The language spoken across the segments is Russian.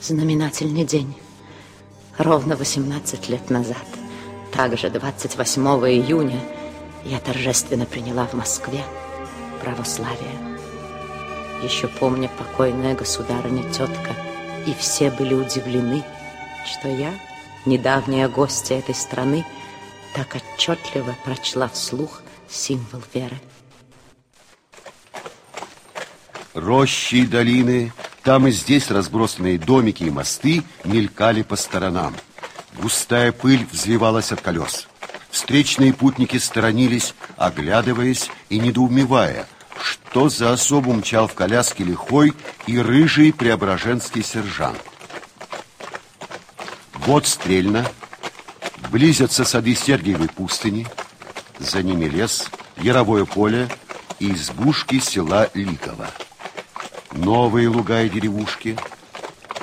Знаменательный день. Ровно 18 лет назад, также 28 июня, я торжественно приняла в Москве православие. Еще помню покойная государыня тетка, и все были удивлены, что я, недавняя гостья этой страны, так отчетливо прочла вслух символ веры. Рощи и долины, там и здесь разбросанные домики и мосты мелькали по сторонам. Густая пыль взвивалась от колес. Встречные путники сторонились, оглядываясь и недоумевая, что за особо мчал в коляске лихой и рыжий преображенский сержант. Вот стрельно, близятся сады Сергиевой пустыни, за ними лес, яровое поле и избушки села Ликово. Новые луга и деревушки.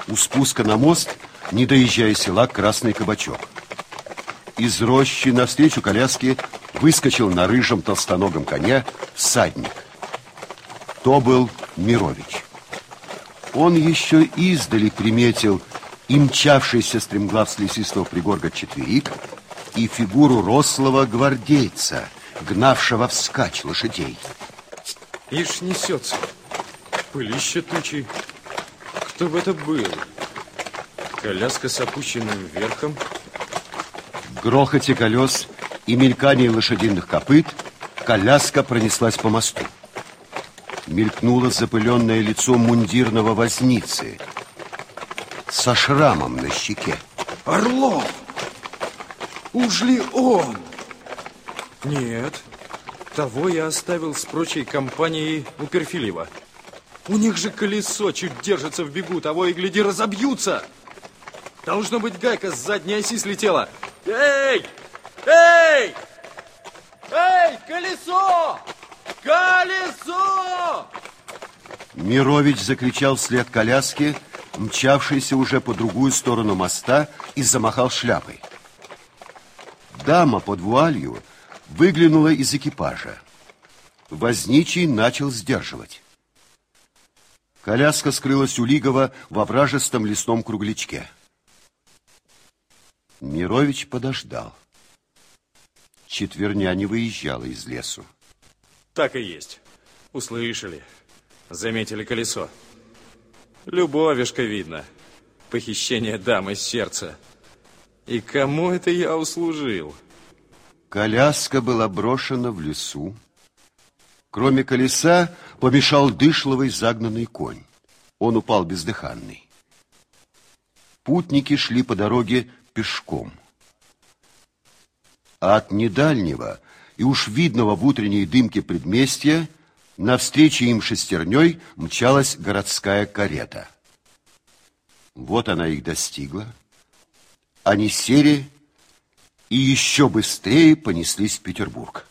У спуска на мост, не доезжая села, Красный Кабачок. Из рощи навстречу коляске выскочил на рыжем толстоногом коне всадник. То был Мирович. Он еще издали приметил и мчавшийся стремглав с лесистого пригорка четверик, и фигуру рослого гвардейца, гнавшего вскачь лошадей. Ишь несется. Пылище тучи. Кто бы это был? Коляска с опущенным верхом. В грохоте колес и мелькании лошадиных копыт коляска пронеслась по мосту. Мелькнуло запыленное лицо мундирного возницы со шрамом на щеке. Орлов! Уж ли он? Нет, того я оставил с прочей компанией у Перфилева. У них же колесо чуть держится в бегу, того и гляди разобьются. Должно быть, гайка с задней оси слетела. Эй! Эй! Эй, колесо! Колесо! Мирович закричал вслед коляски, мчавшейся уже по другую сторону моста, и замахал шляпой. Дама под вуалью выглянула из экипажа. Возничий начал сдерживать. Коляска скрылась у Лигова во вражестом лесном круглячке. Мирович подождал. Четверня не выезжала из лесу. Так и есть. Услышали. Заметили колесо. Любовишка видно. Похищение дамы сердца. И кому это я услужил? Коляска была брошена в лесу. Кроме колеса помешал дышловый загнанный конь. Он упал бездыханный. Путники шли по дороге пешком. А от недальнего и уж видного в утренней дымке предместья навстречу им шестерней мчалась городская карета. Вот она их достигла. Они сели и еще быстрее понеслись в Петербург.